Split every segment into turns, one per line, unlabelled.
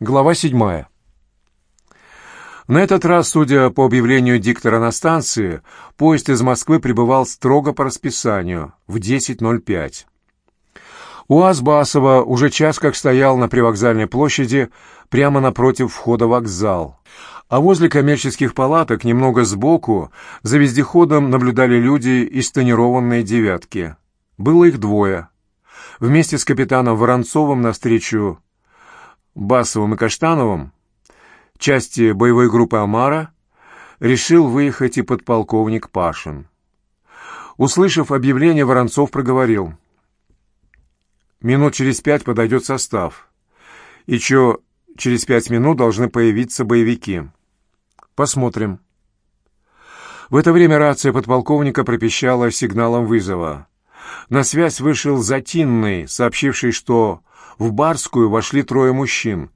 Глава седьмая. На этот раз, судя по объявлению диктора на станции, поезд из Москвы прибывал строго по расписанию в 10.05. УАЗ Басова уже час как стоял на привокзальной площади прямо напротив входа в вокзал. А возле коммерческих палаток, немного сбоку, за вездеходом наблюдали люди из тонированной «девятки». Было их двое. Вместе с капитаном Воронцовым навстречу Басовым и Каштановым части боевой группы «Амара» решил выехать и подполковник Пашин. Услышав объявление, Воронцов проговорил. «Минут через пять подойдет состав. И чё, через пять минут должны появиться боевики. Посмотрим». В это время рация подполковника пропищала сигналом вызова. На связь вышел Затинный, сообщивший, что в Барскую вошли трое мужчин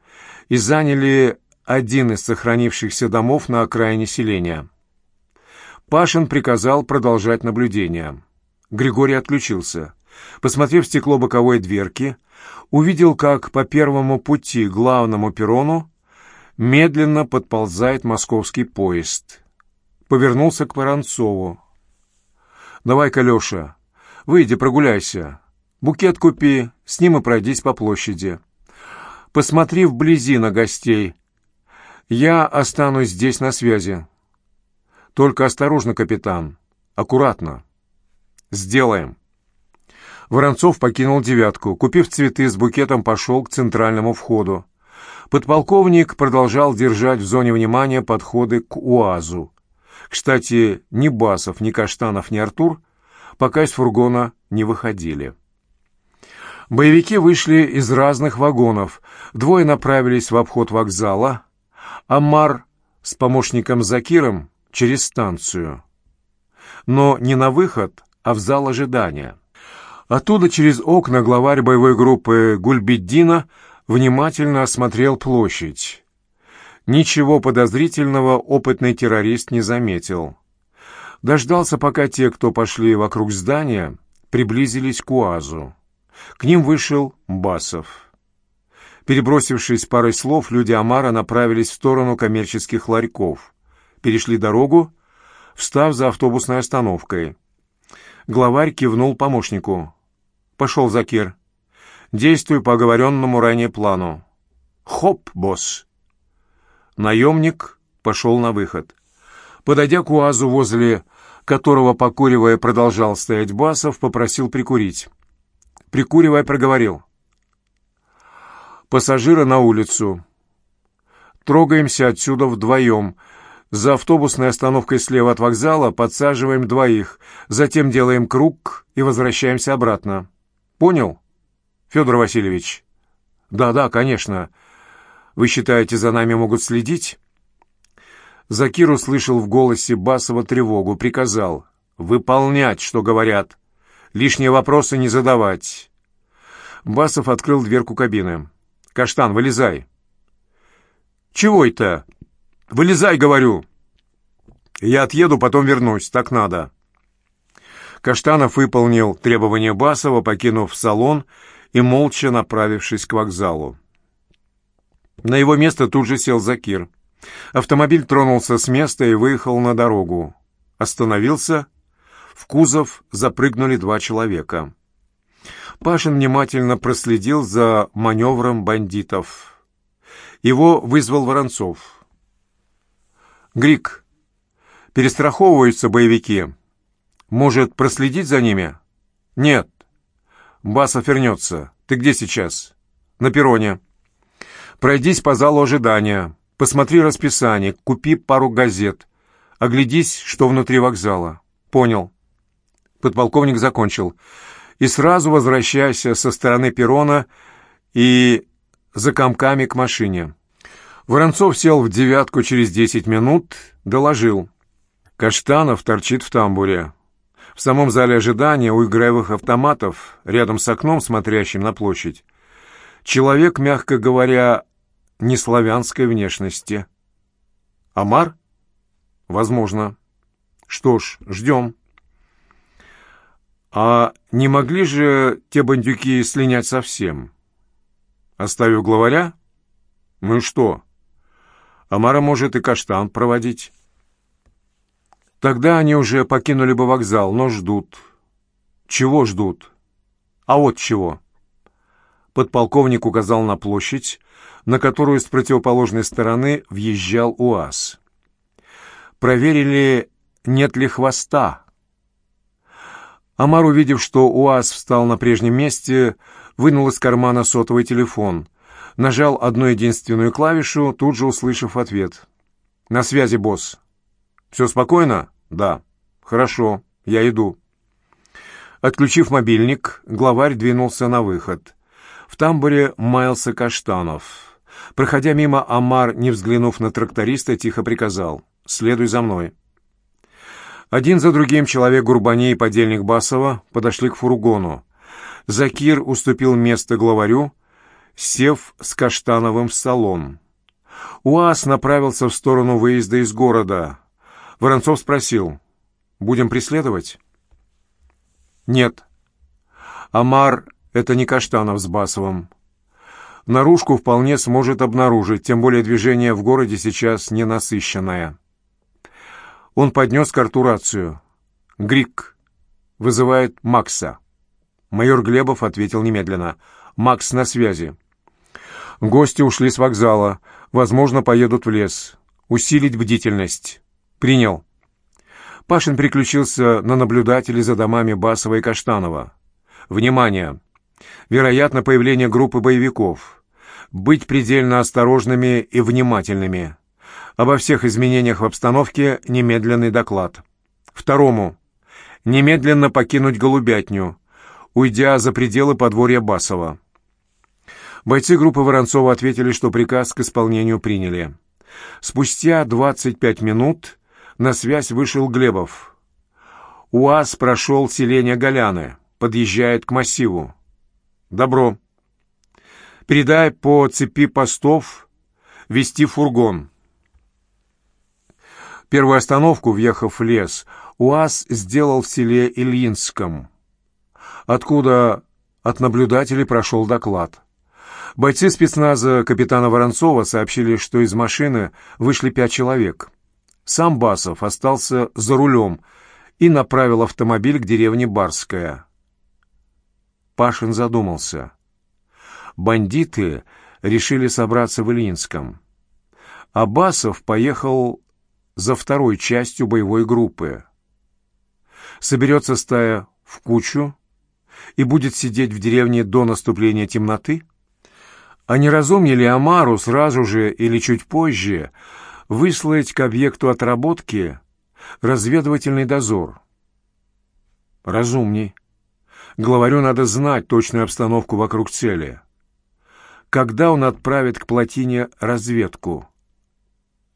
и заняли один из сохранившихся домов на окраине селения. Пашин приказал продолжать наблюдение. Григорий отключился. Посмотрев в стекло боковой дверки, увидел, как по первому пути главному перрону медленно подползает московский поезд. Повернулся к Воронцову. «Давай-ка, Леша, выйди, прогуляйся. Букет купи, с ним и пройдись по площади. Посмотри вблизи на гостей, я останусь здесь на связи. Только осторожно, капитан. Аккуратно. Сделаем. Воронцов покинул девятку. Купив цветы с букетом, пошел к центральному входу. Подполковник продолжал держать в зоне внимания подходы к УАЗу. Кстати, ни Басов, ни Каштанов, ни Артур пока из фургона не выходили. Боевики вышли из разных вагонов. Двое направились в обход вокзала, Амар с помощником Закиром через станцию. Но не на выход, а в зал ожидания. Оттуда через окна главарь боевой группы Гульбеддина внимательно осмотрел площадь. Ничего подозрительного опытный террорист не заметил. Дождался, пока те, кто пошли вокруг здания, приблизились к УАЗу. К ним вышел Басов. Перебросившись парой слов, люди Амара направились в сторону коммерческих ларьков. Перешли дорогу, встав за автобусной остановкой. Главарь кивнул помощнику. «Пошел, Закир. Действуй по оговоренному ранее плану». «Хоп, босс!» Наемник пошел на выход. Подойдя к УАЗу, возле которого, покуривая, продолжал стоять Басов, попросил прикурить. Прикуривая, проговорил. Пассажира на улицу. Трогаемся отсюда вдвоем. За автобусной остановкой слева от вокзала подсаживаем двоих, затем делаем круг и возвращаемся обратно. Понял, Федор Васильевич? Да-да, конечно. Вы считаете, за нами могут следить? Закир услышал в голосе Басова тревогу, приказал «Выполнять, что говорят. Лишние вопросы не задавать». Басов открыл дверку кабины. Каштан, вылезай. Чего это? Вылезай, говорю. Я отъеду, потом вернусь, так надо. Каштанов выполнил требования Басова, покинув салон и молча направившись к вокзалу. На его место тут же сел Закир. Автомобиль тронулся с места и выехал на дорогу. Остановился. В кузов запрыгнули два человека. Пашин внимательно проследил за маневром бандитов. Его вызвал Воронцов. «Грик, перестраховываются боевики. Может, проследить за ними?» «Нет. Басов вернется. Ты где сейчас?» «На перроне». «Пройдись по залу ожидания. Посмотри расписание. Купи пару газет. Оглядись, что внутри вокзала». «Понял». Подполковник закончил и сразу возвращайся со стороны перрона и за комками к машине. Воронцов сел в девятку через десять минут, доложил. Каштанов торчит в тамбуре. В самом зале ожидания у игровых автоматов, рядом с окном, смотрящим на площадь, человек, мягко говоря, не славянской внешности. Амар? Возможно. Что ж, ждем. А не могли же те бандюки слинять совсем? Оставив главаря? «Ну и что? Амара может и каштан проводить». Тогда они уже покинули бы вокзал, но ждут. Чего ждут? А вот чего. Подполковник указал на площадь, на которую с противоположной стороны въезжал УАЗ. Проверили, нет ли хвоста. Амар, увидев, что УАЗ встал на прежнем месте, вынул из кармана сотовый телефон, нажал одну единственную клавишу, тут же услышав ответ. «На связи, босс». «Все спокойно?» «Да». «Хорошо, я иду». Отключив мобильник, главарь двинулся на выход. В тамбуре маялся Каштанов. Проходя мимо, Амар, не взглянув на тракториста, тихо приказал «Следуй за мной». Один за другим человек Гурбани и подельник Басова подошли к фургону. Закир уступил место главарю, сев с Каштановым в салон. УАЗ направился в сторону выезда из города. Воронцов спросил, «Будем преследовать?» «Нет. Амар — это не Каштанов с Басовым. Наружку вполне сможет обнаружить, тем более движение в городе сейчас ненасыщенное». Он поднес карту рацию. «Грик. Вызывает Макса». Майор Глебов ответил немедленно. «Макс на связи». Гости ушли с вокзала. Возможно, поедут в лес. Усилить бдительность. Принял. Пашин переключился на наблюдателей за домами Басова и Каштанова. Внимание! Вероятно, появление группы боевиков. Быть предельно осторожными и внимательными. Обо всех изменениях в обстановке немедленный доклад. Второму. Немедленно покинуть голубятню, уйдя за пределы подворья Басова. Бойцы группы Воронцова ответили, что приказ к исполнению приняли. Спустя 25 минут на связь вышел Глебов. УАЗ прошел селение Голяны, подъезжает к массиву. «Добро. Передай по цепи постов вести фургон». Первую остановку, въехав в лес, УАЗ сделал в селе Ильинском, откуда от наблюдателей прошел доклад. Бойцы спецназа капитана Воронцова сообщили, что из машины вышли пять человек. Сам Басов остался за рулем и направил автомобиль к деревне Барская. Пашин задумался. Бандиты решили собраться в Ильинском. А Басов поехал за второй частью боевой группы. Соберется стая в кучу и будет сидеть в деревне до наступления темноты? А не разумнее ли Амару сразу же или чуть позже выслать к объекту отработки разведывательный дозор? Разумней. Главарю надо знать точную обстановку вокруг цели. Когда он отправит к плотине разведку?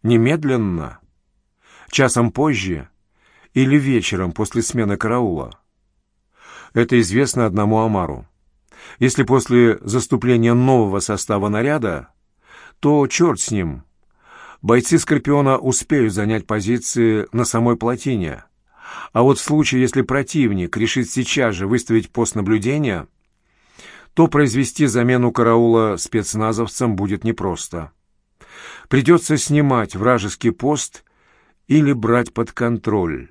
Немедленно? Часом позже или вечером после смены караула. Это известно одному Амару. Если после заступления нового состава наряда, то черт с ним. Бойцы «Скорпиона» успеют занять позиции на самой плотине. А вот в случае, если противник решит сейчас же выставить пост наблюдения, то произвести замену караула спецназовцам будет непросто. Придется снимать вражеский пост или брать под контроль.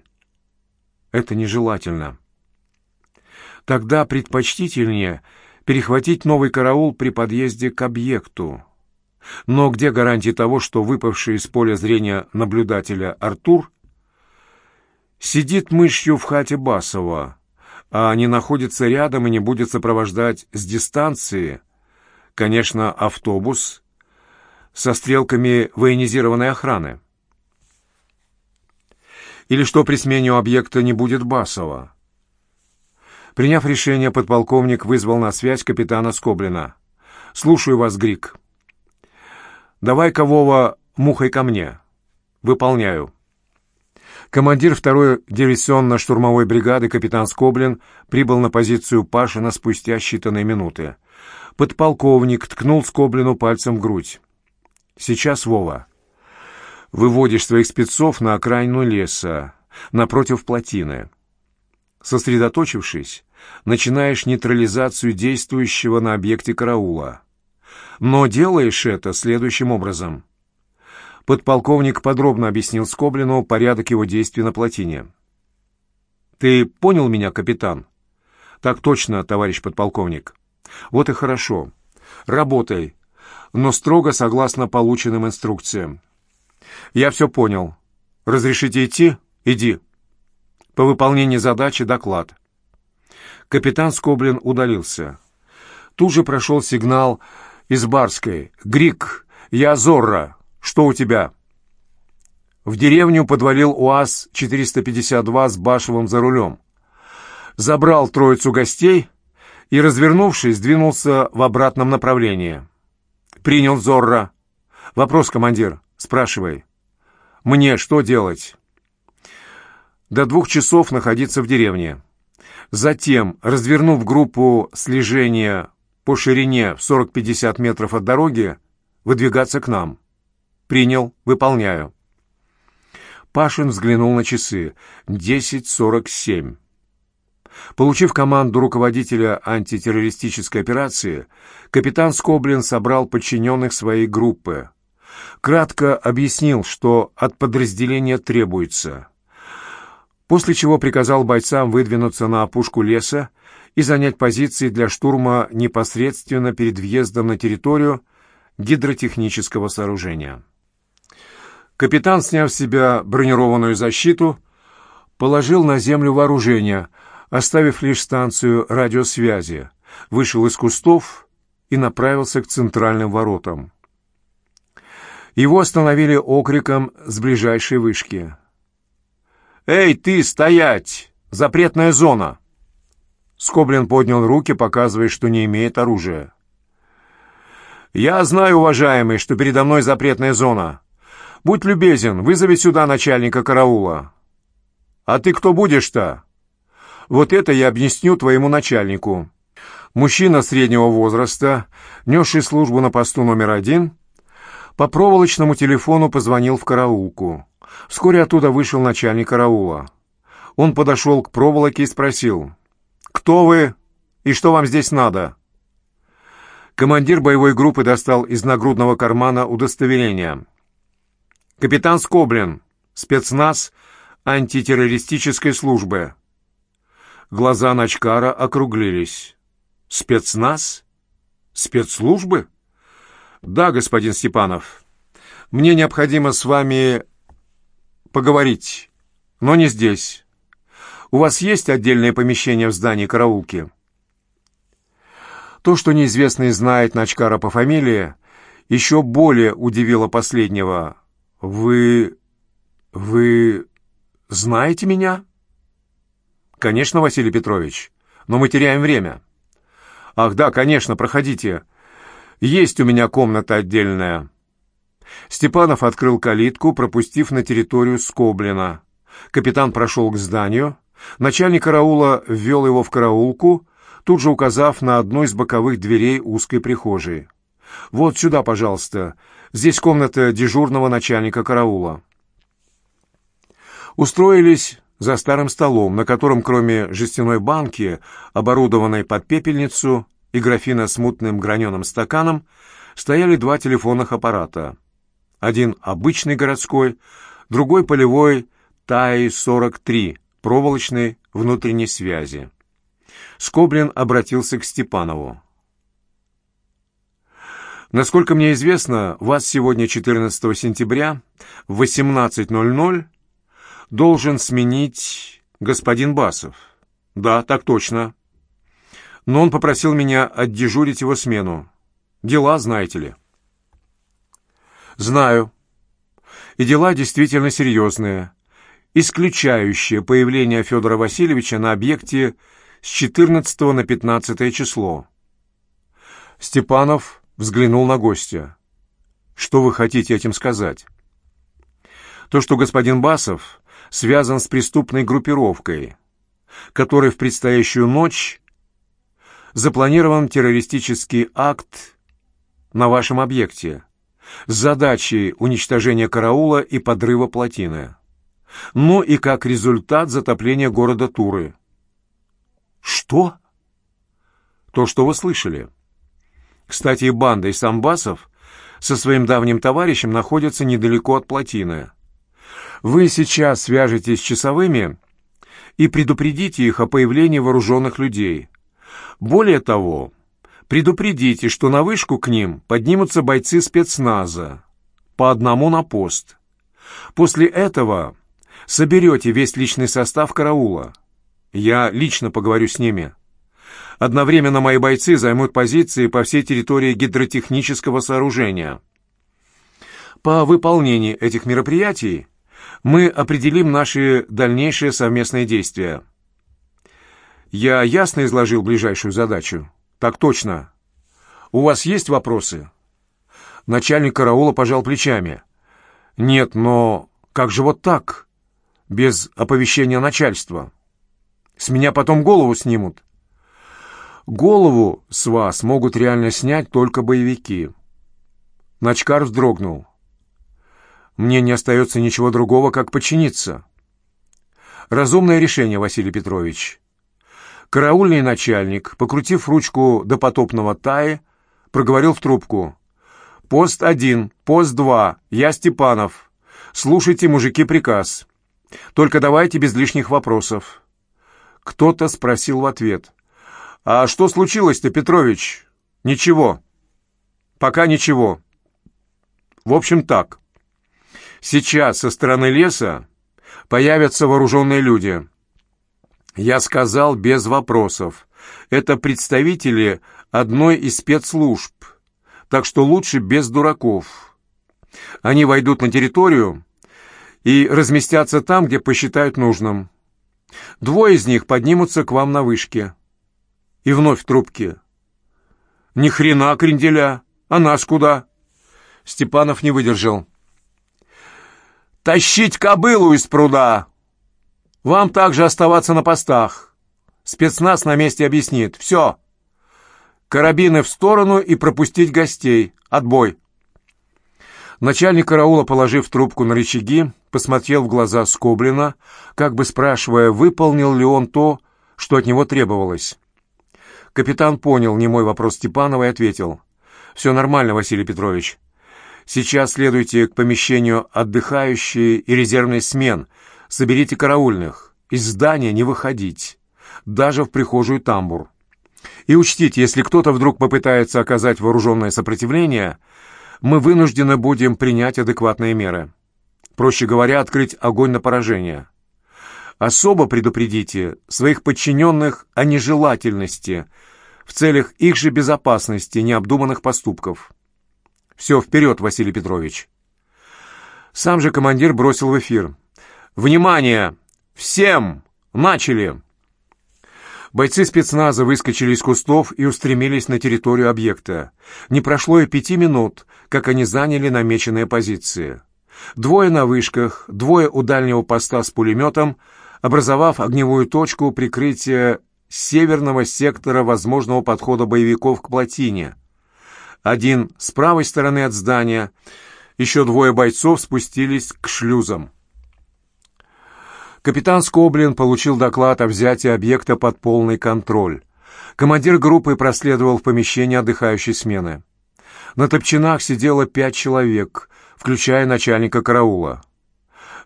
Это нежелательно. Тогда предпочтительнее перехватить новый караул при подъезде к объекту. Но где гарантии того, что выпавший из поля зрения наблюдателя Артур сидит мышью в хате Басова, а не находится рядом и не будет сопровождать с дистанции, конечно, автобус со стрелками военизированной охраны? Или что при смене у объекта не будет Басова? Приняв решение, подполковник вызвал на связь капитана Скоблина. «Слушаю вас, Грик». «Давай Ковова мухой ко мне». «Выполняю». Командир второй диверсионно-штурмовой бригады капитан Скоблин прибыл на позицию Пашина спустя считанные минуты. Подполковник ткнул Скоблину пальцем в грудь. «Сейчас, Вова, выводишь своих спецов на окраину леса, напротив плотины. Сосредоточившись, начинаешь нейтрализацию действующего на объекте караула. Но делаешь это следующим образом. Подполковник подробно объяснил Скоблину порядок его действий на плотине. «Ты понял меня, капитан?» «Так точно, товарищ подполковник». «Вот и хорошо. Работай, но строго согласно полученным инструкциям». «Я все понял. Разрешите идти? Иди». По выполнении задачи доклад. Капитан Скоблин удалился. Тут же прошел сигнал из Барской. «Грик, я Зорро. Что у тебя?» В деревню подвалил УАЗ-452 с Башевым за рулем. Забрал троицу гостей и, развернувшись, двинулся в обратном направлении. «Принял Зорро. Вопрос, командир. Спрашивай. Мне что делать?» До двух часов находиться в деревне. Затем, развернув группу слежения по ширине в 40-50 метров от дороги, выдвигаться к нам. Принял, выполняю. Пашин взглянул на часы. 10.47. Получив команду руководителя антитеррористической операции, капитан Скоблин собрал подчиненных своей группы. Кратко объяснил, что от подразделения требуется – после чего приказал бойцам выдвинуться на опушку леса и занять позиции для штурма непосредственно перед въездом на территорию гидротехнического сооружения. Капитан, сняв с себя бронированную защиту, положил на землю вооружение, оставив лишь станцию радиосвязи, вышел из кустов и направился к центральным воротам. Его остановили окриком с ближайшей вышки. «Эй, ты, стоять! Запретная зона!» Скоблин поднял руки, показывая, что не имеет оружия. «Я знаю, уважаемый, что передо мной запретная зона. Будь любезен, вызови сюда начальника караула». «А ты кто будешь-то?» «Вот это я объясню твоему начальнику». Мужчина среднего возраста, несший службу на посту номер один, по проволочному телефону позвонил в караулку. Вскоре оттуда вышел начальник караула. Он подошел к проволоке и спросил, «Кто вы и что вам здесь надо?» Командир боевой группы достал из нагрудного кармана удостоверение. «Капитан Скоблин, спецназ антитеррористической службы». Глаза Начкара округлились. «Спецназ? Спецслужбы?» «Да, господин Степанов. Мне необходимо с вами поговорить, но не здесь. У вас есть отдельное помещение в здании караулки?» То, что неизвестный знает Начкара по фамилии, еще более удивило последнего. «Вы... вы знаете меня?» «Конечно, Василий Петрович, но мы теряем время». «Ах, да, конечно, проходите. Есть у меня комната отдельная». Степанов открыл калитку, пропустив на территорию Скоблина. Капитан прошел к зданию. Начальник караула ввел его в караулку, тут же указав на одну из боковых дверей узкой прихожей. «Вот сюда, пожалуйста. Здесь комната дежурного начальника караула». Устроились за старым столом, на котором кроме жестяной банки, оборудованной под пепельницу, и графина с мутным граненым стаканом, стояли два телефонных аппарата. Один обычный городской, другой полевой ТАИ-43, проволочной внутренней связи. Скоблин обратился к Степанову. Насколько мне известно, вас сегодня, 14 сентября, в 18.00 должен сменить господин Басов. Да, так точно. Но он попросил меня отдежурить его смену. Дела, знаете ли. Знаю. И дела действительно серьезные, исключающие появление Федора Васильевича на объекте с 14 на 15 число. Степанов взглянул на гостя. Что вы хотите этим сказать? То, что господин Басов связан с преступной группировкой, которой в предстоящую ночь запланирован террористический акт на вашем объекте с задачей уничтожения караула и подрыва плотины. Ну и как результат затопления города Туры. Что? То, что вы слышали. Кстати, банда из самбасов со своим давним товарищем находятся недалеко от плотины. Вы сейчас свяжетесь с часовыми и предупредите их о появлении вооруженных людей. Более того, предупредите, что на вышку к ним поднимутся бойцы спецназа, по одному на пост. После этого соберете весь личный состав караула. Я лично поговорю с ними. Одновременно мои бойцы займут позиции по всей территории гидротехнического сооружения. По выполнении этих мероприятий мы определим наши дальнейшие совместные действия. Я ясно изложил ближайшую задачу? Так точно. У вас есть вопросы? Начальник караула пожал плечами. Нет, но как же вот так? Без оповещения начальства. С меня потом голову снимут. Голову с вас могут реально снять только боевики. Начкар вздрогнул. Мне не остается ничего другого, как подчиниться. Разумное решение, Василий Петрович. Караульный начальник, покрутив ручку до потопного тая, проговорил в трубку. «Пост один, пост два, я Степанов. Слушайте, мужики, приказ. Только давайте без лишних вопросов». Кто-то спросил в ответ. «А что случилось-то, Петрович?» «Ничего. Пока ничего. В общем, так. Сейчас со стороны леса появятся вооруженные люди. Я сказал без вопросов. Это представители одной из спецслужб, так что лучше без дураков. Они войдут на территорию и разместятся там, где посчитают нужным. Двое из них поднимутся к вам на вышке. И вновь в трубке. «Ни хрена, кренделя! А нас куда?» Степанов не выдержал. «Тащить кобылу из пруда! Вам также оставаться на постах. Спецназ на месте объяснит. Все. Карабины в сторону и пропустить гостей. Отбой!» Начальник караула, положив трубку на рычаги, посмотрел в глаза Скоблина, как бы спрашивая, выполнил ли он то, что от него требовалось. Капитан понял немой вопрос Степанова и ответил. «Все нормально, Василий Петрович. Сейчас следуйте к помещению отдыхающие и резервный смен. Соберите караульных. Из здания не выходить. Даже в прихожую тамбур. И учтите, если кто-то вдруг попытается оказать вооруженное сопротивление, мы вынуждены будем принять адекватные меры. Проще говоря, открыть огонь на поражение. Особо предупредите своих подчиненных о нежелательности в целях их же безопасности необдуманных поступков. Все, вперед, Василий Петрович. Сам же командир бросил в эфир. «Внимание! Всем! Начали!» Бойцы спецназа выскочили из кустов и устремились на территорию объекта. Не прошло и пяти минут, как они заняли намеченные позиции. Двое на вышках, двое у дальнего поста с пулеметом — образовав огневую точку прикрытия северного сектора возможного подхода боевиков к плотине. Один с правой стороны от здания, еще двое бойцов спустились к шлюзам. Капитан Скоблин получил доклад о взятии объекта под полный контроль. Командир группы проследовал в помещение отдыхающей смены. На топчинах сидело пять человек, включая начальника караула.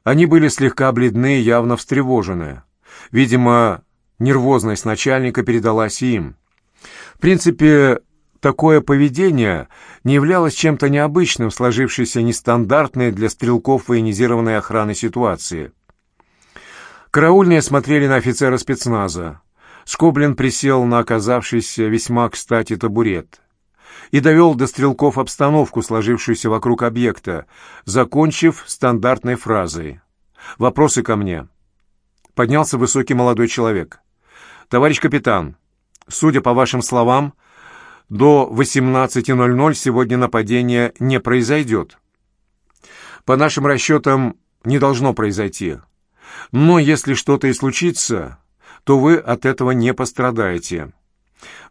Они были слегка бледны и явно встревожены. Видимо, нервозность начальника передалась им. В принципе, такое поведение не являлось чем-то необычным в сложившейся нестандартной для стрелков военизированной охраны ситуации. Караульные смотрели на офицера спецназа. Скоблин присел на оказавшийся весьма кстати табурет и довел до стрелков обстановку, сложившуюся вокруг объекта, закончив стандартной фразой. «Вопросы ко мне». Поднялся высокий молодой человек. «Товарищ капитан, судя по вашим словам, до 18.00 сегодня нападение не произойдет. По нашим расчетам, не должно произойти. Но если что-то и случится, то вы от этого не пострадаете».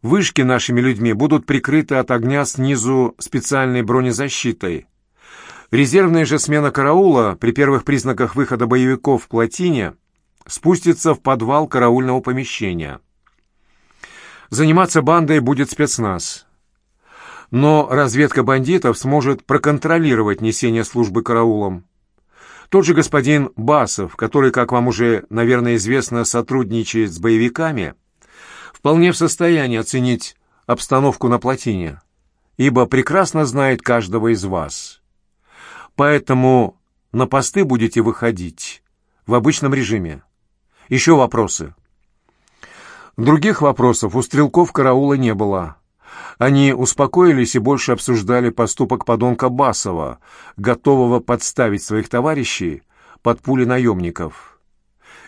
Вышки нашими людьми будут прикрыты от огня снизу специальной бронезащитой. Резервная же смена караула при первых признаках выхода боевиков в плотине спустится в подвал караульного помещения. Заниматься бандой будет спецназ. Но разведка бандитов сможет проконтролировать несение службы караулом. Тот же господин Басов, который, как вам уже, наверное, известно, сотрудничает с боевиками, вполне в состоянии оценить обстановку на плотине, ибо прекрасно знает каждого из вас. Поэтому на посты будете выходить в обычном режиме. Еще вопросы? Других вопросов у стрелков караула не было. Они успокоились и больше обсуждали поступок подонка Басова, готового подставить своих товарищей под пули наемников.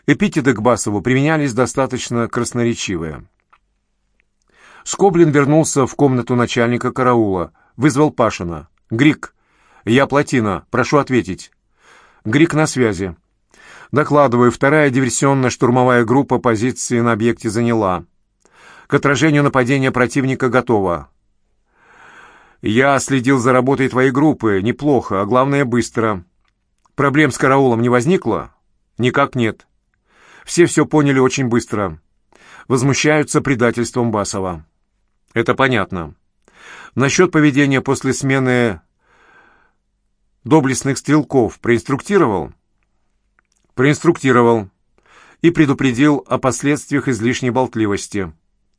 Эпитеты к Басову применялись достаточно красноречивые. Скоблин вернулся в комнату начальника караула, вызвал Пашина. «Грик, я Плотина, прошу ответить». «Грик на связи». «Докладываю, вторая диверсионно-штурмовая группа позиции на объекте заняла». К отражению нападения противника готово. Я следил за работой твоей группы. Неплохо, а главное, быстро. Проблем с караулом не возникло? Никак нет. Все все поняли очень быстро. Возмущаются предательством Басова. Это понятно. Насчет поведения после смены доблестных стрелков проинструктировал? Проинструктировал. И предупредил о последствиях излишней болтливости.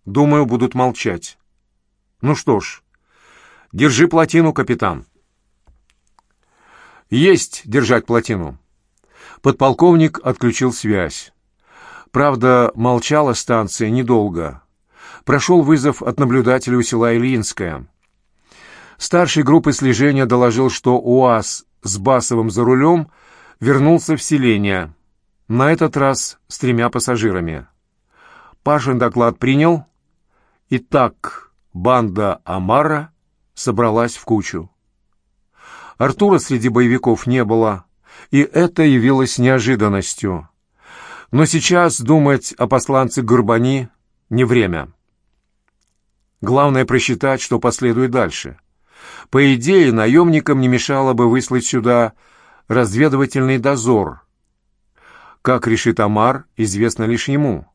Думаю, будут молчать. Ну что ж, держи плотину, капитан. Есть держать плотину. Подполковник отключил связь. Правда, молчала станция недолго. Прошел вызов от наблюдателя у села Ильинское. Старший группы слежения доложил, что УАЗ с Басовым за рулем вернулся в селение, на этот раз с тремя пассажирами. Пашин доклад принял, Итак, банда Амара собралась в кучу. Артура среди боевиков не было, и это явилось неожиданностью. Но сейчас думать о посланце Гурбани не время. Главное просчитать, что последует дальше. По идее, наемникам не мешало бы выслать сюда разведывательный дозор. Как решит Амар, известно лишь ему.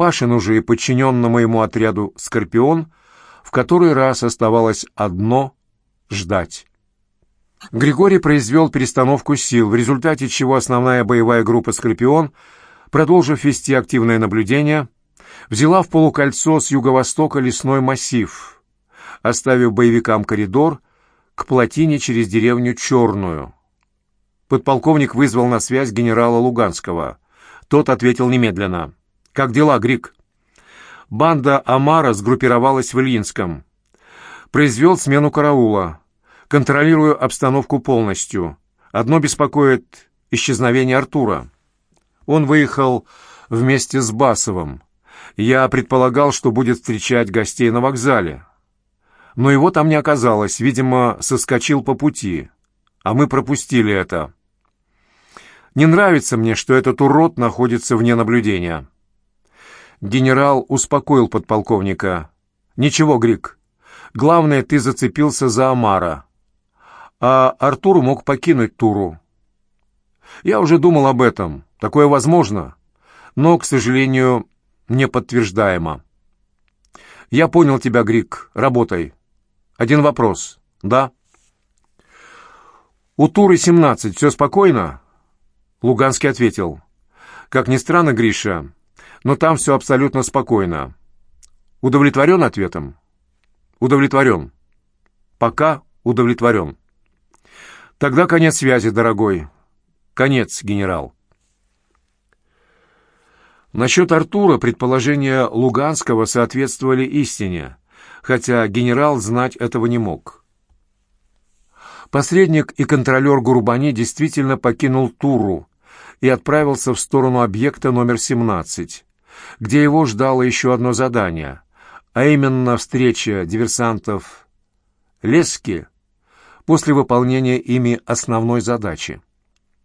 Пашин уже и подчиненному ему отряду «Скорпион» в который раз оставалось одно — ждать. Григорий произвел перестановку сил, в результате чего основная боевая группа «Скорпион», продолжив вести активное наблюдение, взяла в полукольцо с юго-востока лесной массив, оставив боевикам коридор к плотине через деревню Черную. Подполковник вызвал на связь генерала Луганского. Тот ответил немедленно. «Как дела, Грик?» Банда Амара сгруппировалась в Ильинском. Произвел смену караула. Контролирую обстановку полностью. Одно беспокоит исчезновение Артура. Он выехал вместе с Басовым. Я предполагал, что будет встречать гостей на вокзале. Но его там не оказалось, видимо, соскочил по пути. А мы пропустили это. Не нравится мне, что этот урод находится вне наблюдения. Генерал успокоил подполковника. «Ничего, Грик. Главное, ты зацепился за Амара. А Артур мог покинуть Туру. Я уже думал об этом. Такое возможно, но, к сожалению, не подтверждаемо. Я понял тебя, Грик. Работай. Один вопрос. Да? У Туры 17. Все спокойно?» Луганский ответил. «Как ни странно, Гриша, но там все абсолютно спокойно. Удовлетворен ответом? Удовлетворен. Пока удовлетворен. Тогда конец связи, дорогой. Конец, генерал. Насчет Артура предположения Луганского соответствовали истине, хотя генерал знать этого не мог. Посредник и контролер Гурбани действительно покинул Туру и отправился в сторону объекта номер 17, где его ждало еще одно задание, а именно встреча диверсантов Лески после выполнения ими основной задачи.